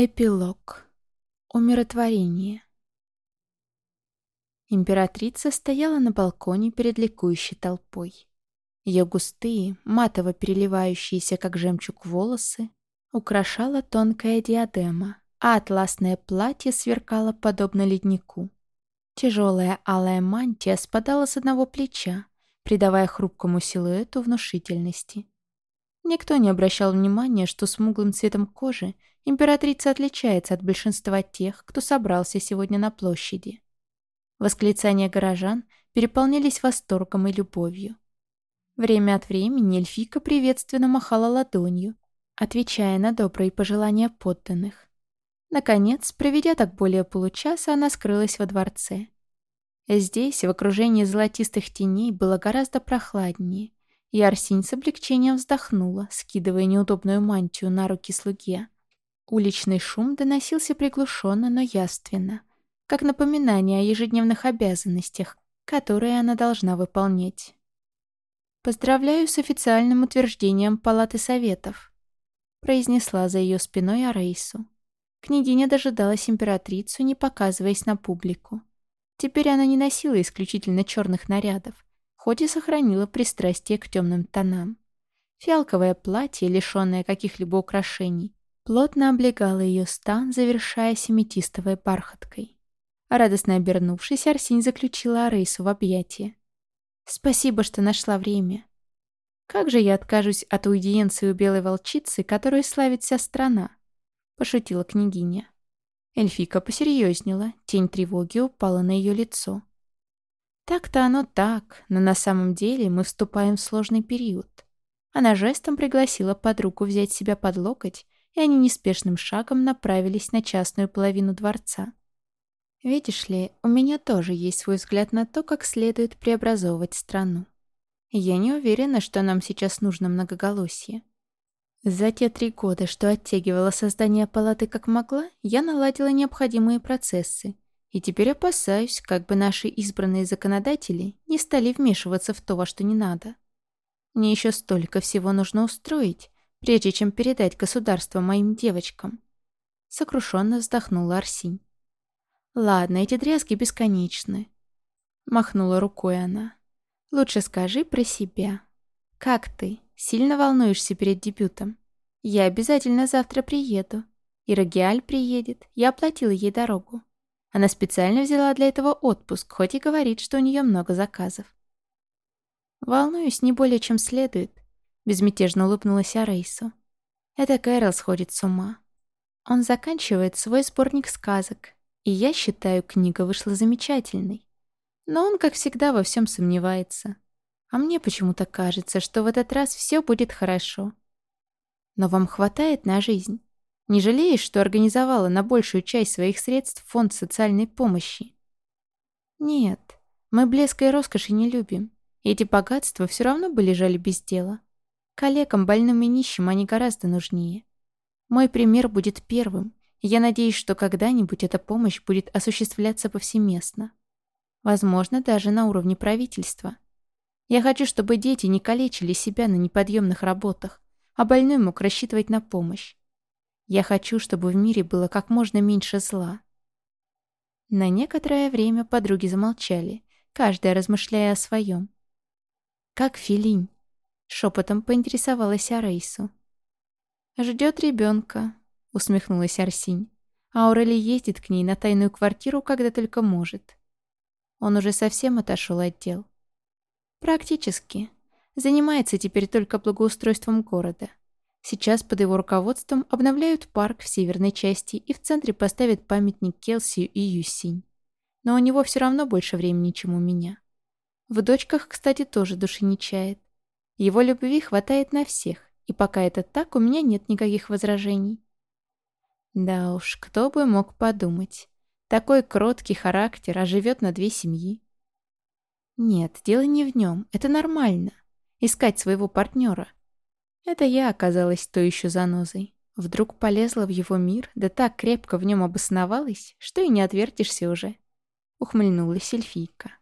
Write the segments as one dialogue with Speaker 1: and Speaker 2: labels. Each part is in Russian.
Speaker 1: Эпилог. Умиротворение. Императрица стояла на балконе перед ликующей толпой. Ее густые, матово переливающиеся, как жемчуг, волосы украшала тонкая диадема, а атласное платье сверкало подобно леднику. Тяжелая алая мантия спадала с одного плеча, придавая хрупкому силуэту внушительности. Никто не обращал внимания, что смуглым цветом кожи императрица отличается от большинства тех, кто собрался сегодня на площади. Восклицания горожан переполнялись восторгом и любовью. Время от времени эльфийка приветственно махала ладонью, отвечая на добрые пожелания подданных. Наконец, проведя так более получаса, она скрылась во дворце. Здесь, в окружении золотистых теней, было гораздо прохладнее, и Арсинь с облегчением вздохнула, скидывая неудобную мантию на руки слуге. Уличный шум доносился приглушенно, но яственно, как напоминание о ежедневных обязанностях, которые она должна выполнять. «Поздравляю с официальным утверждением Палаты Советов», произнесла за ее спиной Арейсу. Княгиня дожидалась императрицу, не показываясь на публику. Теперь она не носила исключительно черных нарядов, хоть и сохранила пристрастие к темным тонам. Фиалковое платье, лишенное каких-либо украшений, плотно облегала ее стан, завершая семитистовой бархаткой. Радостно обернувшись, Арсень заключила Арейсу в объятия. «Спасибо, что нашла время. Как же я откажусь от аудиенции у белой волчицы, которую славит вся страна?» — пошутила княгиня. Эльфика посерьезнела, тень тревоги упала на ее лицо. «Так-то оно так, но на самом деле мы вступаем в сложный период». Она жестом пригласила подругу взять себя под локоть и они неспешным шагом направились на частную половину дворца. Видишь ли, у меня тоже есть свой взгляд на то, как следует преобразовывать страну. Я не уверена, что нам сейчас нужно многоголосие. За те три года, что оттягивала создание палаты как могла, я наладила необходимые процессы, и теперь опасаюсь, как бы наши избранные законодатели не стали вмешиваться в то, во что не надо. Мне еще столько всего нужно устроить, прежде чем передать государство моим девочкам. Сокрушенно вздохнула Арсинь. Ладно, эти дрязги бесконечны. Махнула рукой она. Лучше скажи про себя. Как ты? Сильно волнуешься перед дебютом? Я обязательно завтра приеду. И Рогиаль приедет. Я оплатила ей дорогу. Она специально взяла для этого отпуск, хоть и говорит, что у нее много заказов. Волнуюсь не более чем следует. Безмятежно улыбнулась Арейсу. Это Кэрол сходит с ума. Он заканчивает свой сборник сказок, и я считаю, книга вышла замечательной. Но он, как всегда, во всем сомневается. А мне почему-то кажется, что в этот раз все будет хорошо. Но вам хватает на жизнь? Не жалеешь, что организовала на большую часть своих средств фонд социальной помощи? Нет, мы блеска и роскоши не любим. Эти богатства все равно бы лежали без дела. Коллегам, больным и нищим они гораздо нужнее. Мой пример будет первым, я надеюсь, что когда-нибудь эта помощь будет осуществляться повсеместно. Возможно, даже на уровне правительства. Я хочу, чтобы дети не калечили себя на неподъемных работах, а больной мог рассчитывать на помощь. Я хочу, чтобы в мире было как можно меньше зла. На некоторое время подруги замолчали, каждая размышляя о своем. Как Филинь? Шепотом поинтересовалась Арейсу. «Ждет ребенка», — усмехнулась Арсинь. Аурели ездит к ней на тайную квартиру, когда только может. Он уже совсем отошел от дел. Практически. Занимается теперь только благоустройством города. Сейчас под его руководством обновляют парк в северной части и в центре поставят памятник Келсию и Юсинь. Но у него все равно больше времени, чем у меня. В дочках, кстати, тоже души не чает. Его любви хватает на всех, и пока это так, у меня нет никаких возражений. Да уж, кто бы мог подумать. Такой кроткий характер, а живет на две семьи. Нет, дело не в нем, это нормально. Искать своего партнера. Это я оказалась той еще занозой. Вдруг полезла в его мир, да так крепко в нем обосновалась, что и не отвертишься уже. Ухмыльнулась эльфийка.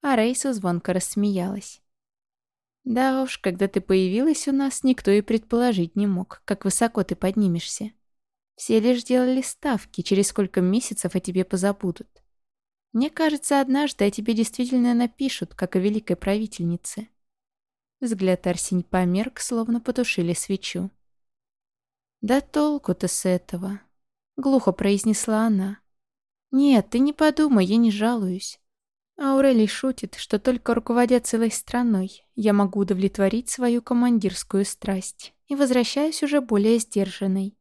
Speaker 1: А Рейсу звонко рассмеялась. Да уж, когда ты появилась у нас, никто и предположить не мог, как высоко ты поднимешься. Все лишь делали ставки, через сколько месяцев о тебе позабудут. Мне кажется, однажды о тебе действительно напишут, как о великой правительнице. Взгляд Арсень померк, словно потушили свечу. «Да толку-то с этого», — глухо произнесла она. «Нет, ты не подумай, я не жалуюсь. Аурелий шутит, что только руководя целой страной, я могу удовлетворить свою командирскую страсть и возвращаюсь уже более сдержанной.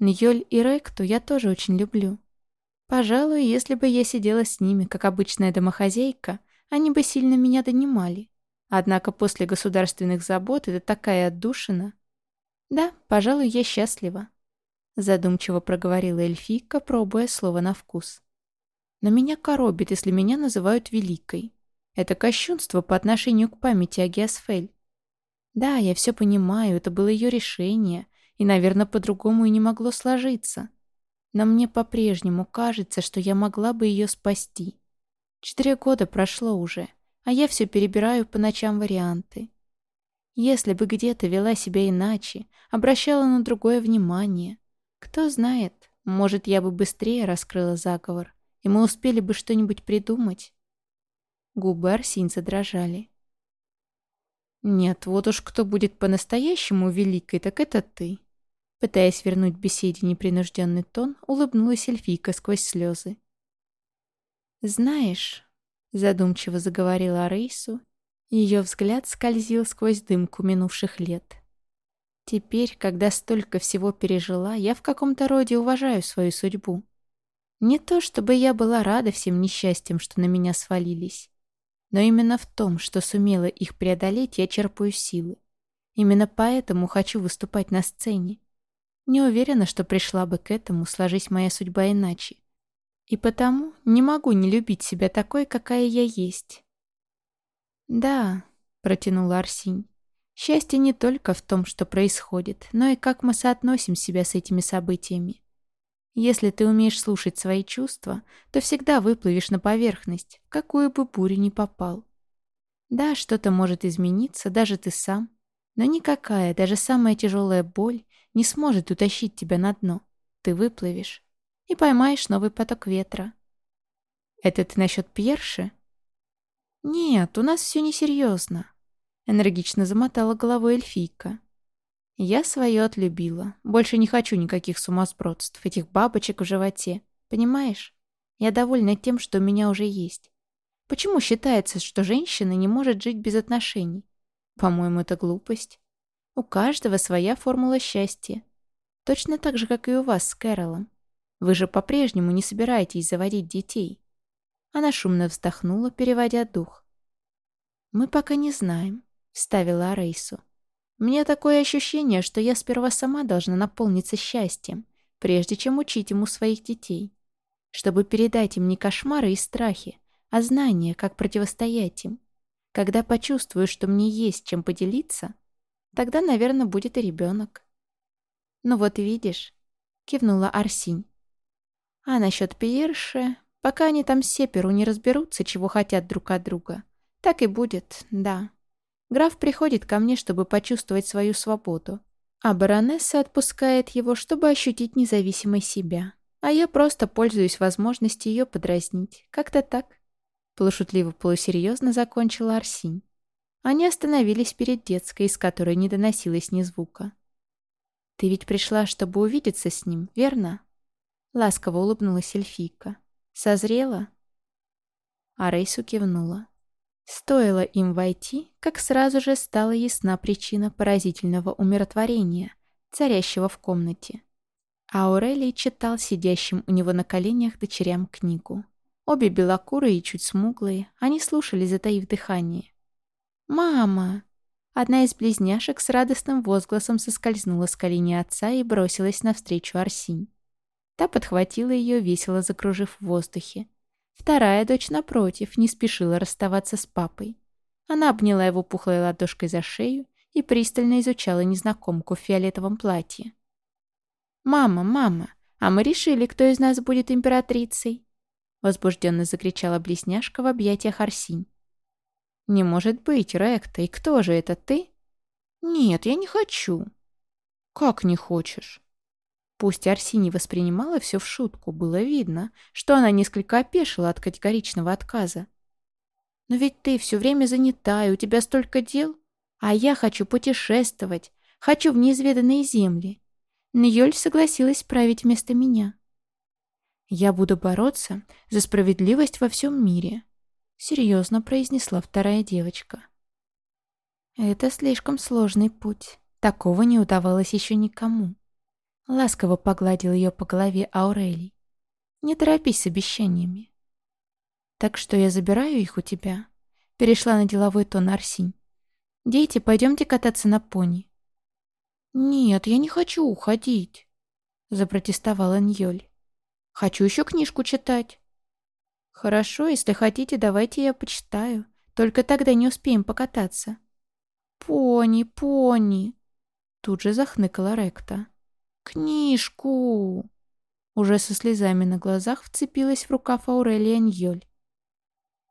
Speaker 1: Ньоль и Ректу я тоже очень люблю. Пожалуй, если бы я сидела с ними, как обычная домохозяйка, они бы сильно меня донимали. Однако после государственных забот это такая отдушина. Да, пожалуй, я счастлива. Задумчиво проговорила эльфийка, пробуя слово на вкус. Но меня коробит, если меня называют Великой. Это кощунство по отношению к памяти о Геосфель. Да, я все понимаю, это было ее решение — и, наверное, по-другому и не могло сложиться. Но мне по-прежнему кажется, что я могла бы ее спасти. Четыре года прошло уже, а я все перебираю по ночам варианты. Если бы где-то вела себя иначе, обращала на другое внимание, кто знает, может, я бы быстрее раскрыла заговор, и мы успели бы что-нибудь придумать. Губы Арсинь задрожали. «Нет, вот уж кто будет по-настоящему великой, так это ты», Пытаясь вернуть беседе непринужденный тон, улыбнулась эльфийка сквозь слезы. «Знаешь», — задумчиво заговорила Арейсу, ее взгляд скользил сквозь дымку минувших лет. «Теперь, когда столько всего пережила, я в каком-то роде уважаю свою судьбу. Не то, чтобы я была рада всем несчастьям, что на меня свалились, но именно в том, что сумела их преодолеть, я черпаю силы. Именно поэтому хочу выступать на сцене. Не уверена, что пришла бы к этому, сложись моя судьба иначе. И потому не могу не любить себя такой, какая я есть. «Да», — протянула Арсинь, — «счастье не только в том, что происходит, но и как мы соотносим себя с этими событиями. Если ты умеешь слушать свои чувства, то всегда выплывешь на поверхность, какую бы бурю ни попал. Да, что-то может измениться, даже ты сам, но никакая, даже самая тяжелая боль не сможет утащить тебя на дно. Ты выплывешь и поймаешь новый поток ветра. Это ты насчет Пьерши? Нет, у нас все несерьезно. Энергично замотала головой эльфийка. Я свое отлюбила. Больше не хочу никаких сумасбродств, этих бабочек в животе. Понимаешь? Я довольна тем, что у меня уже есть. Почему считается, что женщина не может жить без отношений? По-моему, это глупость. У каждого своя формула счастья. Точно так же, как и у вас с Кэролом. Вы же по-прежнему не собираетесь заводить детей. Она шумно вздохнула, переводя дух. «Мы пока не знаем», — вставила Арейсу. «У меня такое ощущение, что я сперва сама должна наполниться счастьем, прежде чем учить ему своих детей, чтобы передать им не кошмары и страхи, а знания, как противостоять им. Когда почувствую, что мне есть чем поделиться, Тогда, наверное, будет и ребенок. «Ну вот видишь», — кивнула Арсинь. «А насчет Пьерши, пока они там с Сеперу не разберутся, чего хотят друг от друга, так и будет, да. Граф приходит ко мне, чтобы почувствовать свою свободу, а баронесса отпускает его, чтобы ощутить независимой себя. А я просто пользуюсь возможностью ее подразнить. Как-то так». Полушутливо-полусерьезно закончила Арсинь. Они остановились перед детской, из которой не доносилось ни звука. «Ты ведь пришла, чтобы увидеться с ним, верно?» Ласково улыбнулась эльфийка. «Созрела?» А Рейсу кивнула. Стоило им войти, как сразу же стала ясна причина поразительного умиротворения, царящего в комнате. А Аурелий читал сидящим у него на коленях дочерям книгу. Обе белокурые и чуть смуглые, они слушали, затаив дыхание. «Мама!» Одна из близняшек с радостным возгласом соскользнула с колени отца и бросилась навстречу Арсинь. Та подхватила ее, весело закружив в воздухе. Вторая дочь, напротив, не спешила расставаться с папой. Она обняла его пухлой ладошкой за шею и пристально изучала незнакомку в фиолетовом платье. «Мама, мама, а мы решили, кто из нас будет императрицей!» Возбужденно закричала близняшка в объятиях Арсинь. «Не может быть, Ректа, и кто же это ты?» «Нет, я не хочу». «Как не хочешь?» Пусть Арсини воспринимала все в шутку, было видно, что она несколько опешила от категоричного отказа. «Но ведь ты все время занята, и у тебя столько дел. А я хочу путешествовать, хочу в неизведанные земли». Ньоль согласилась править вместо меня. «Я буду бороться за справедливость во всем мире», — серьезно произнесла вторая девочка. «Это слишком сложный путь. Такого не удавалось еще никому». Ласково погладил ее по голове Аурелий. «Не торопись с обещаниями». «Так что я забираю их у тебя?» Перешла на деловой тон Арсинь. «Дети, пойдемте кататься на пони». «Нет, я не хочу уходить», — запротестовала Ньоль. «Хочу еще книжку читать». «Хорошо, если хотите, давайте я почитаю. Только тогда не успеем покататься». «Пони, пони!» Тут же захныкала Ректа. «Книжку!» Уже со слезами на глазах вцепилась в рукав Аурелия Ньоль.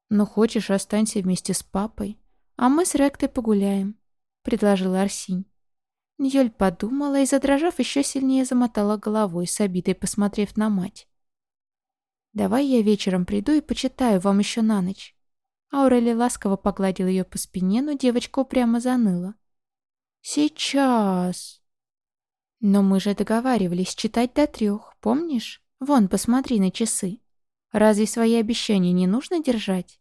Speaker 1: «Ну, хочешь, останься вместе с папой, а мы с Ректой погуляем», — предложила Арсинь. Ньоль подумала и, задрожав, еще сильнее замотала головой, с обидой посмотрев на мать. «Давай я вечером приду и почитаю вам еще на ночь». Аурели ласково погладил ее по спине, но девочка упрямо заныла. «Сейчас!» «Но мы же договаривались читать до трех, помнишь? Вон, посмотри на часы. Разве свои обещания не нужно держать?»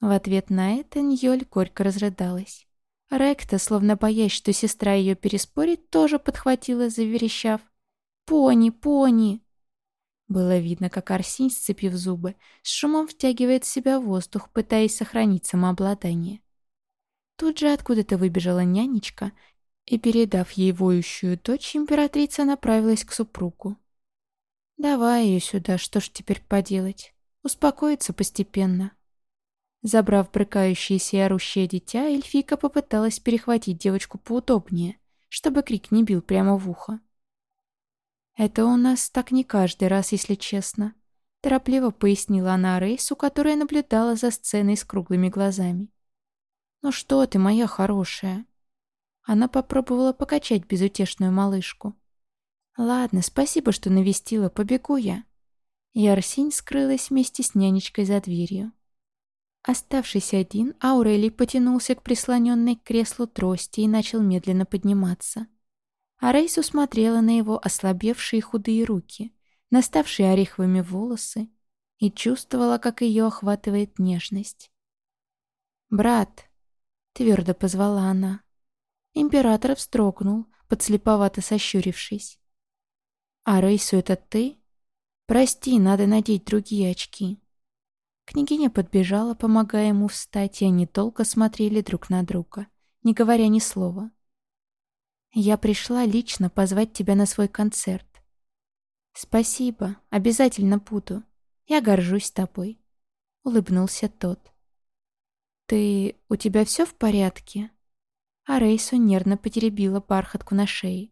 Speaker 1: В ответ на это Ньоль горько разрыдалась. Ректа, словно боясь, что сестра ее переспорит, тоже подхватила, заверещав. «Пони, пони!» Было видно, как Арсинь, сцепив зубы, с шумом втягивает в себя воздух, пытаясь сохранить самообладание. Тут же откуда-то выбежала нянечка, и, передав ей воющую дочь, императрица направилась к супругу. «Давай ее сюда, что ж теперь поделать? Успокоиться постепенно». Забрав брыкающееся и орущее дитя, эльфийка попыталась перехватить девочку поудобнее, чтобы крик не бил прямо в ухо. «Это у нас так не каждый раз, если честно», — торопливо пояснила она Рейсу, которая наблюдала за сценой с круглыми глазами. «Ну что ты, моя хорошая?» Она попробовала покачать безутешную малышку. «Ладно, спасибо, что навестила, побегу я». И Арсень скрылась вместе с нянечкой за дверью. Оставшись один, Аурелий потянулся к прислоненной к креслу трости и начал медленно подниматься. А Рейс усмотрела на его ослабевшие худые руки, наставшие ореховыми волосы, и чувствовала, как ее охватывает нежность. «Брат!» — твердо позвала она. Император встрогнул, подслеповато сощурившись. «А Рейсу это ты? Прости, надо надеть другие очки». Княгиня подбежала, помогая ему встать, и они долго смотрели друг на друга, не говоря ни слова. «Я пришла лично позвать тебя на свой концерт». «Спасибо, обязательно буду. Я горжусь тобой», — улыбнулся тот. «Ты... у тебя все в порядке?» А Рейсу нервно потеребила бархатку на шее.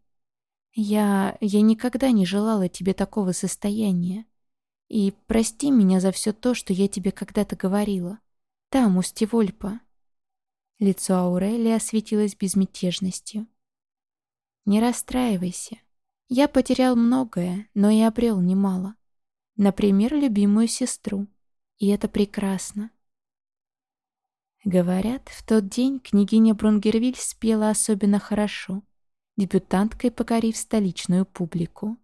Speaker 1: «Я... я никогда не желала тебе такого состояния. И прости меня за все то, что я тебе когда-то говорила. Там, у Стивольпа». Лицо Аурелии осветилось безмятежностью. «Не расстраивайся. Я потерял многое, но и обрел немало. Например, любимую сестру. И это прекрасно». Говорят, в тот день княгиня Брунгервиль спела особенно хорошо, дебютанткой покорив столичную публику.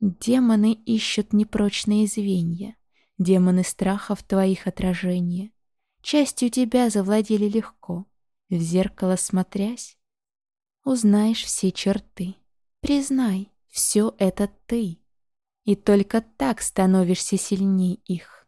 Speaker 1: Демоны ищут непрочные звенья, демоны страха в твоих отражения. Частью тебя завладели легко, в зеркало смотрясь. Узнаешь все черты, признай, все это ты, и только так становишься сильней их.